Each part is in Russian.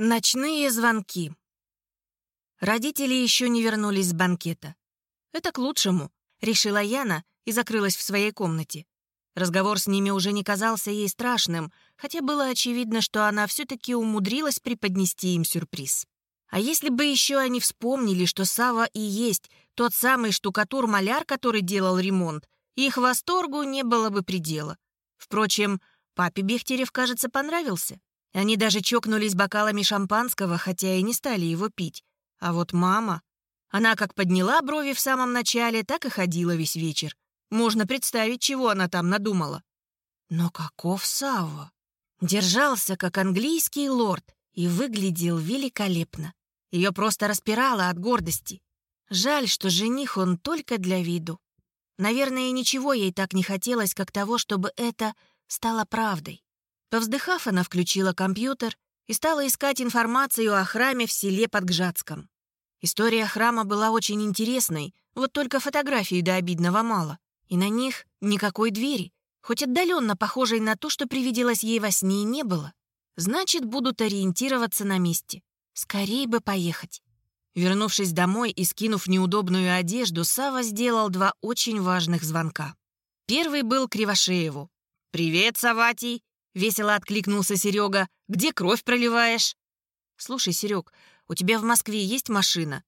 Ночные звонки. Родители еще не вернулись с банкета. «Это к лучшему», — решила Яна и закрылась в своей комнате. Разговор с ними уже не казался ей страшным, хотя было очевидно, что она все-таки умудрилась преподнести им сюрприз. А если бы еще они вспомнили, что Сава и есть тот самый штукатур-маляр, который делал ремонт, их восторгу не было бы предела. Впрочем, папе Бехтерев, кажется, понравился. Они даже чокнулись бокалами шампанского, хотя и не стали его пить. А вот мама... Она как подняла брови в самом начале, так и ходила весь вечер. Можно представить, чего она там надумала. Но каков Савва? Держался, как английский лорд, и выглядел великолепно. Ее просто распирало от гордости. Жаль, что жених он только для виду. Наверное, ничего ей так не хотелось, как того, чтобы это стало правдой. Повздыхав, она включила компьютер и стала искать информацию о храме в селе под Гжатском. История храма была очень интересной, вот только фотографий до обидного мало. И на них никакой двери, хоть отдаленно похожей на то, что привиделось ей во сне, не было. Значит, будут ориентироваться на месте. Скорей бы поехать. Вернувшись домой и скинув неудобную одежду, Сава сделал два очень важных звонка. Первый был Кривошееву. «Привет, Саватий!» — весело откликнулся Серега. «Где кровь проливаешь?» «Слушай, Серег, у тебя в Москве есть машина?»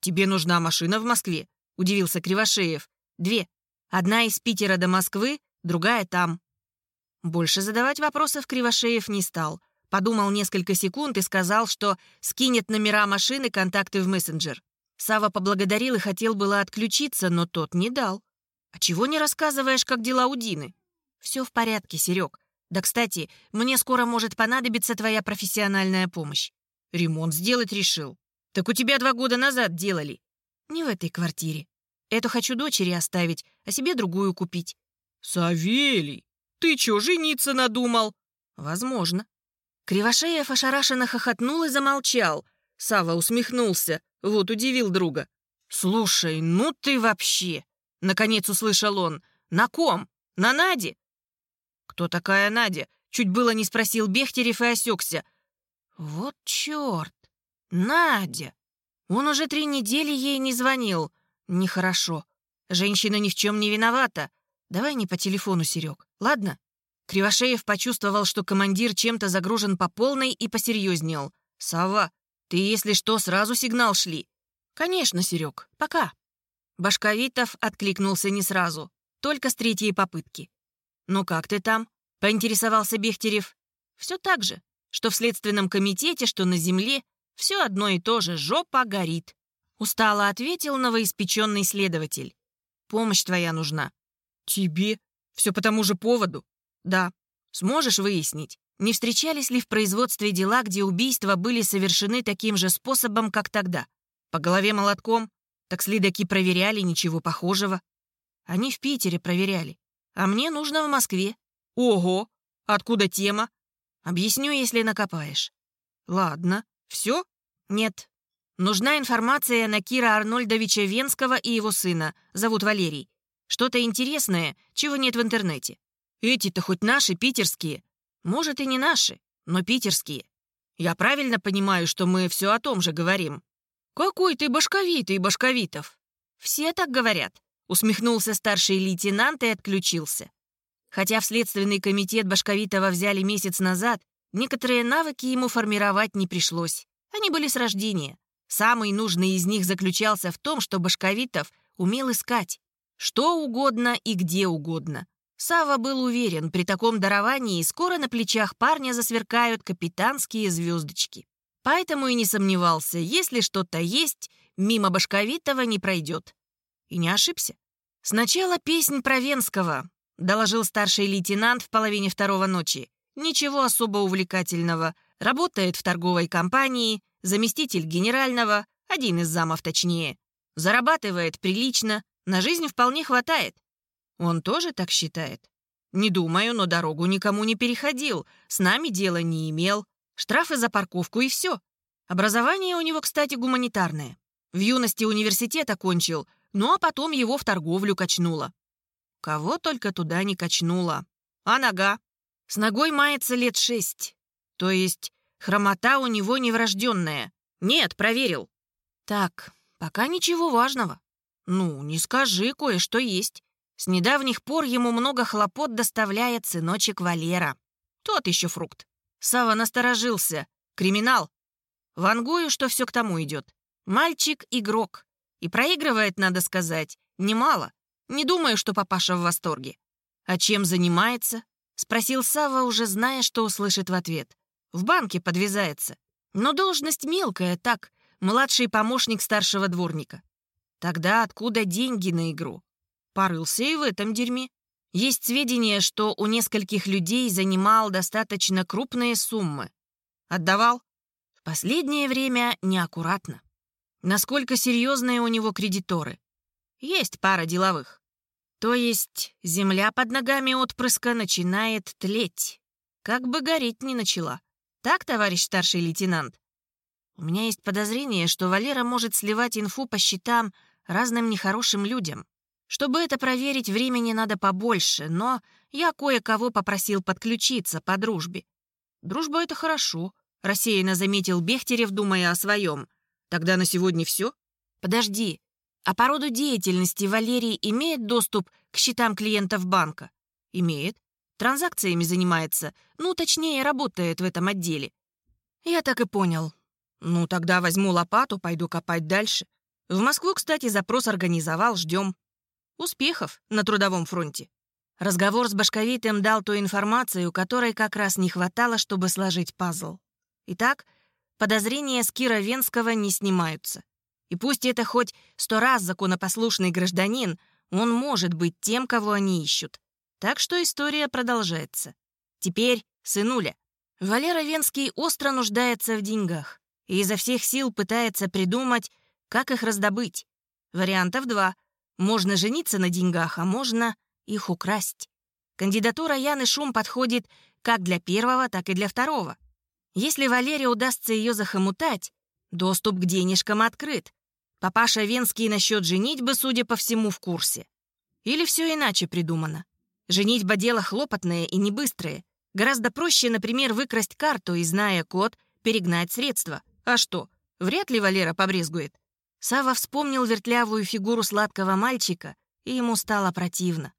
«Тебе нужна машина в Москве?» — удивился Кривошеев. «Две. Одна из Питера до Москвы, другая там». Больше задавать вопросов Кривошеев не стал. Подумал несколько секунд и сказал, что скинет номера машины, контакты в мессенджер. Сава поблагодарил и хотел было отключиться, но тот не дал. «А чего не рассказываешь, как дела у Дины?» «Все в порядке, Серег. Да, кстати, мне скоро может понадобиться твоя профессиональная помощь. Ремонт сделать решил. Так у тебя два года назад делали. Не в этой квартире. Эту хочу дочери оставить, а себе другую купить. Савелий, ты чё, жениться надумал? Возможно. Кривошеев ошарашенно хохотнул и замолчал. Сава усмехнулся. Вот удивил друга. «Слушай, ну ты вообще!» Наконец услышал он. «На ком? На Наде?» «Кто такая Надя?» Чуть было не спросил Бехтерев и осекся. «Вот черт! Надя! Он уже три недели ей не звонил. Нехорошо. Женщина ни в чем не виновата. Давай не по телефону, Серег, ладно?» Кривошеев почувствовал, что командир чем-то загружен по полной и посерьезнел. «Сава, ты, если что, сразу сигнал шли». «Конечно, Серег, пока». Башковитов откликнулся не сразу, только с третьей попытки. «Ну как ты там?» поинтересовался Бехтерев. Все так же, что в следственном комитете, что на земле, все одно и то же, жопа горит. Устало ответил новоиспеченный следователь. Помощь твоя нужна. Тебе? Все по тому же поводу? Да. Сможешь выяснить, не встречались ли в производстве дела, где убийства были совершены таким же способом, как тогда? По голове молотком? Так следаки проверяли, ничего похожего. Они в Питере проверяли. А мне нужно в Москве. Ого! Откуда тема? Объясню, если накопаешь. Ладно. Все? Нет. Нужна информация на Кира Арнольдовича Венского и его сына. Зовут Валерий. Что-то интересное, чего нет в интернете. Эти-то хоть наши, питерские. Может, и не наши, но питерские. Я правильно понимаю, что мы все о том же говорим? Какой ты башковитый, Башковитов? Все так говорят. Усмехнулся старший лейтенант и отключился. Хотя в Следственный комитет Башковитова взяли месяц назад, некоторые навыки ему формировать не пришлось. Они были с рождения. Самый нужный из них заключался в том, что Башковитов умел искать. Что угодно и где угодно. Сава был уверен, при таком даровании скоро на плечах парня засверкают капитанские звездочки. Поэтому и не сомневался, если что-то есть, мимо Башковитова не пройдет. И не ошибся. Сначала песнь про Венского, — доложил старший лейтенант в половине второго ночи. «Ничего особо увлекательного. Работает в торговой компании, заместитель генерального, один из замов точнее. Зарабатывает прилично, на жизнь вполне хватает. Он тоже так считает? Не думаю, но дорогу никому не переходил, с нами дела не имел. Штрафы за парковку и все. Образование у него, кстати, гуманитарное. В юности университет окончил, ну а потом его в торговлю качнуло. Кого только туда не качнуло. А нога? С ногой мается лет шесть. То есть Хромота у него неврожденная. Нет, проверил. Так, пока ничего важного. Ну, не скажи, кое-что есть. С недавних пор ему много хлопот доставляет сыночек Валера. Тот еще фрукт. Сава насторожился. Криминал. Вангую, что все к тому идет. Мальчик — игрок. И проигрывает, надо сказать, немало. Не думаю, что папаша в восторге. А чем занимается? Спросил Сава, уже зная, что услышит в ответ. В банке подвязается. Но должность мелкая, так, младший помощник старшего дворника. Тогда откуда деньги на игру? Порылся и в этом дерьме. Есть сведения, что у нескольких людей занимал достаточно крупные суммы. Отдавал? В последнее время неаккуратно. Насколько серьезные у него кредиторы? Есть пара деловых. То есть земля под ногами отпрыска начинает тлеть. Как бы гореть не начала. Так, товарищ старший лейтенант? У меня есть подозрение, что Валера может сливать инфу по счетам разным нехорошим людям. Чтобы это проверить, времени надо побольше, но я кое-кого попросил подключиться по дружбе. Дружба — это хорошо, — рассеянно заметил Бехтерев, думая о своем. Тогда на сегодня все? Подожди. А по роду деятельности Валерий имеет доступ к счетам клиентов банка? Имеет. Транзакциями занимается, ну, точнее, работает в этом отделе. Я так и понял. Ну, тогда возьму лопату, пойду копать дальше. В Москву, кстати, запрос организовал, ждем. Успехов на трудовом фронте. Разговор с Башковитым дал ту информацию, которой как раз не хватало, чтобы сложить пазл. Итак, подозрения с Кира Венского не снимаются. И пусть это хоть сто раз законопослушный гражданин, он может быть тем, кого они ищут. Так что история продолжается. Теперь сынуля. Валера Венский остро нуждается в деньгах и изо всех сил пытается придумать, как их раздобыть? Вариантов два. Можно жениться на деньгах, а можно их украсть. Кандидатура Яны Шум подходит как для первого, так и для второго. Если Валерия удастся ее захомутать, доступ к денежкам открыт. Папаша Венский насчет женитьбы, судя по всему, в курсе. Или все иначе придумано. Женитьба — дело хлопотное и не быстрое. Гораздо проще, например, выкрасть карту и, зная код, перегнать средства. А что, вряд ли Валера побрезгует. Сава вспомнил вертлявую фигуру сладкого мальчика, и ему стало противно.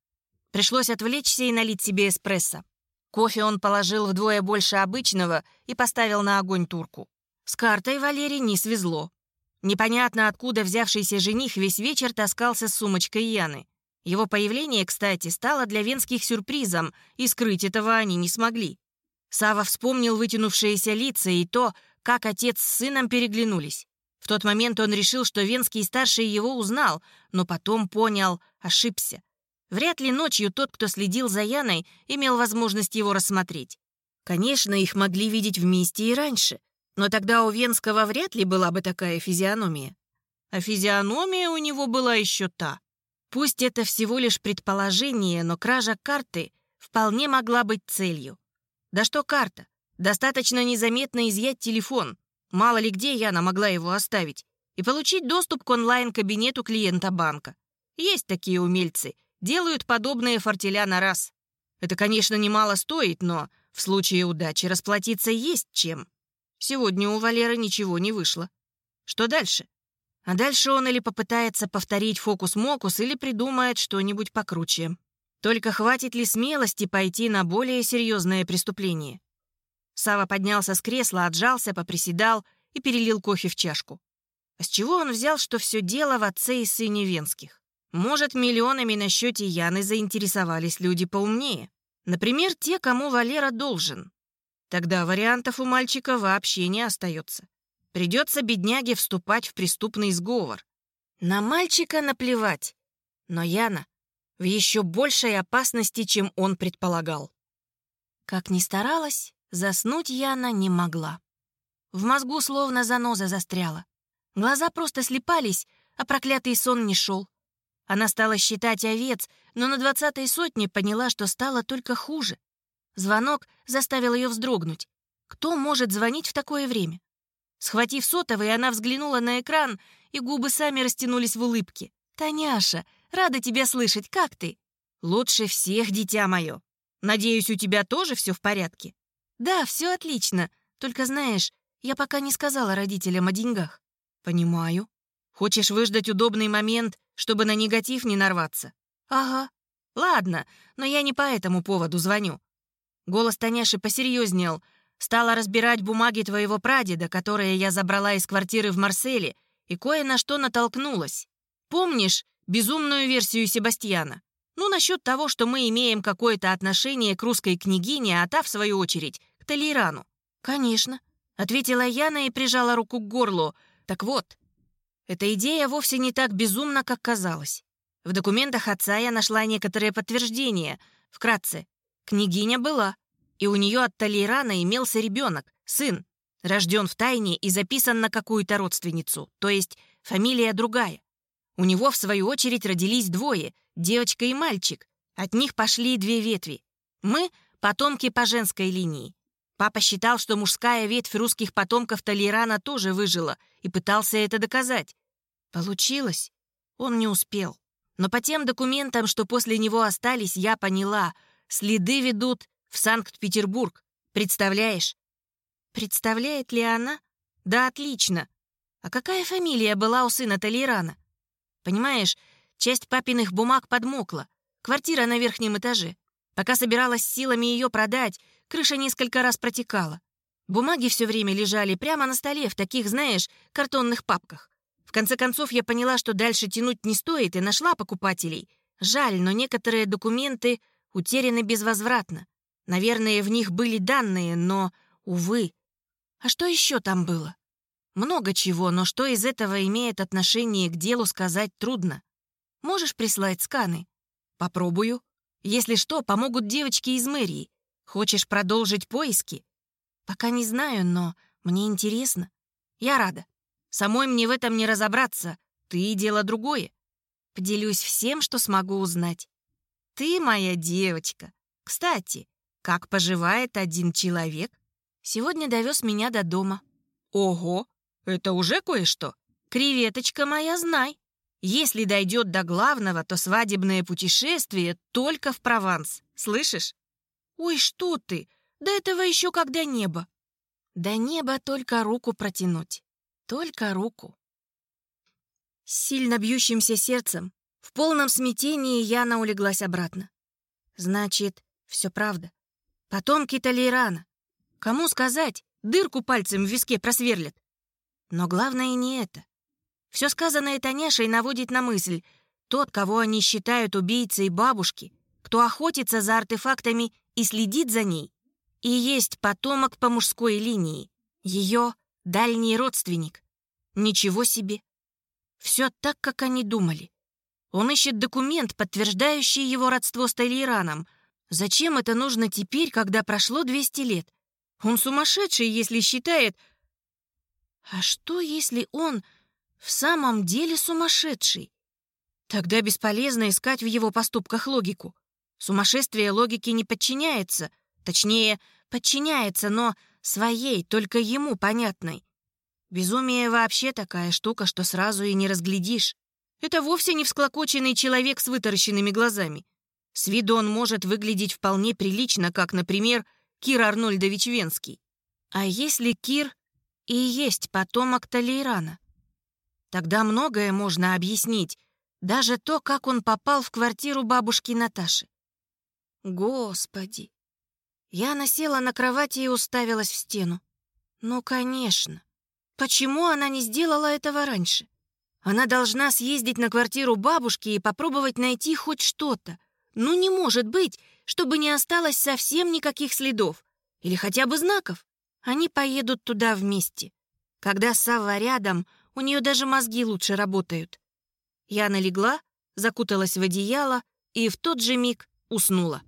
Пришлось отвлечься и налить себе эспрессо. Кофе он положил вдвое больше обычного и поставил на огонь турку. С картой Валерий не свезло. Непонятно откуда взявшийся жених весь вечер таскался с сумочкой Яны. Его появление, кстати, стало для венских сюрпризом, и скрыть этого они не смогли. Сава вспомнил вытянувшиеся лица и то, как отец с сыном переглянулись. В тот момент он решил, что Венский-старший его узнал, но потом понял — ошибся. Вряд ли ночью тот, кто следил за Яной, имел возможность его рассмотреть. Конечно, их могли видеть вместе и раньше, но тогда у Венского вряд ли была бы такая физиономия. А физиономия у него была еще та. Пусть это всего лишь предположение, но кража карты вполне могла быть целью. Да что карта? Достаточно незаметно изъять телефон — Мало ли где Яна могла его оставить. И получить доступ к онлайн-кабинету клиента банка. Есть такие умельцы. Делают подобные фортеля на раз. Это, конечно, немало стоит, но в случае удачи расплатиться есть чем. Сегодня у Валеры ничего не вышло. Что дальше? А дальше он или попытается повторить фокус-мокус, или придумает что-нибудь покруче. Только хватит ли смелости пойти на более серьезное преступление? Сава поднялся с кресла, отжался, поприседал и перелил кофе в чашку. А с чего он взял, что все дело в отце и сыне Венских? Может, миллионами на счете Яны заинтересовались люди поумнее? Например, те, кому Валера должен. Тогда вариантов у мальчика вообще не остается. Придется бедняге вступать в преступный сговор. На мальчика наплевать. Но Яна в еще большей опасности, чем он предполагал. Как ни старалась, Заснуть Яна не могла. В мозгу словно заноза застряла. Глаза просто слепались, а проклятый сон не шел. Она стала считать овец, но на двадцатой сотне поняла, что стало только хуже. Звонок заставил ее вздрогнуть. Кто может звонить в такое время? Схватив сотовый, она взглянула на экран, и губы сами растянулись в улыбке. «Таняша, рада тебя слышать, как ты?» «Лучше всех, дитя мое. Надеюсь, у тебя тоже все в порядке?» «Да, все отлично. Только знаешь, я пока не сказала родителям о деньгах». «Понимаю. Хочешь выждать удобный момент, чтобы на негатив не нарваться?» «Ага. Ладно, но я не по этому поводу звоню». Голос Таняши посерьезнел. Стала разбирать бумаги твоего прадеда, которые я забрала из квартиры в Марселе, и кое на что натолкнулась. Помнишь безумную версию Себастьяна? Ну, насчет того, что мы имеем какое-то отношение к русской княгине, а та, в свою очередь, к Толейрану. «Конечно», — ответила Яна и прижала руку к горлу. «Так вот, эта идея вовсе не так безумна, как казалось. В документах отца я нашла некоторые подтверждения. Вкратце, княгиня была, и у нее от Толейрана имелся ребенок, сын, рожден в тайне и записан на какую-то родственницу, то есть фамилия другая. У него, в свою очередь, родились двое — девочка и мальчик. От них пошли две ветви. Мы — потомки по женской линии. Папа считал, что мужская ветвь русских потомков Толерана тоже выжила и пытался это доказать. Получилось. Он не успел. Но по тем документам, что после него остались, я поняла, следы ведут в Санкт-Петербург. Представляешь? Представляет ли она? Да, отлично. А какая фамилия была у сына Толерана? Понимаешь, Часть папиных бумаг подмокла. Квартира на верхнем этаже. Пока собиралась силами ее продать, крыша несколько раз протекала. Бумаги все время лежали прямо на столе в таких, знаешь, картонных папках. В конце концов, я поняла, что дальше тянуть не стоит, и нашла покупателей. Жаль, но некоторые документы утеряны безвозвратно. Наверное, в них были данные, но, увы. А что еще там было? Много чего, но что из этого имеет отношение к делу, сказать трудно. Можешь прислать сканы? Попробую. Если что, помогут девочки из мэрии. Хочешь продолжить поиски? Пока не знаю, но мне интересно. Я рада. Самой мне в этом не разобраться. Ты дело другое. Поделюсь всем, что смогу узнать. Ты моя девочка. Кстати, как поживает один человек? Сегодня довез меня до дома. Ого, это уже кое-что. Креветочка моя, знай. Если дойдет до главного, то свадебное путешествие только в Прованс. Слышишь? Ой, что ты? До этого еще когда небо. До неба только руку протянуть. Только руку. С сильно бьющимся сердцем, в полном смятении Яна улеглась обратно. Значит, все правда. Потомки Толейрана. Кому сказать? Дырку пальцем в виске просверлят. Но главное не это. Все сказанное Таняшей наводит на мысль. Тот, кого они считают убийцей бабушки, кто охотится за артефактами и следит за ней, и есть потомок по мужской линии, ее дальний родственник. Ничего себе. Все так, как они думали. Он ищет документ, подтверждающий его родство с Тайлираном. Зачем это нужно теперь, когда прошло 200 лет? Он сумасшедший, если считает... А что, если он в самом деле сумасшедший. Тогда бесполезно искать в его поступках логику. Сумасшествие логике не подчиняется, точнее, подчиняется, но своей, только ему понятной. Безумие вообще такая штука, что сразу и не разглядишь. Это вовсе не всклокоченный человек с вытаращенными глазами. С виду он может выглядеть вполне прилично, как, например, Кир Арнольдович Венский. А если Кир и есть потомок Талейрана? Тогда многое можно объяснить, даже то, как он попал в квартиру бабушки Наташи. Господи! Я насела на кровати и уставилась в стену. Ну, конечно. Почему она не сделала этого раньше? Она должна съездить на квартиру бабушки и попробовать найти хоть что-то. Ну, не может быть, чтобы не осталось совсем никаких следов. Или хотя бы знаков. Они поедут туда вместе. Когда Савва рядом, у нее даже мозги лучше работают. Я налегла, закуталась в одеяло и в тот же миг уснула.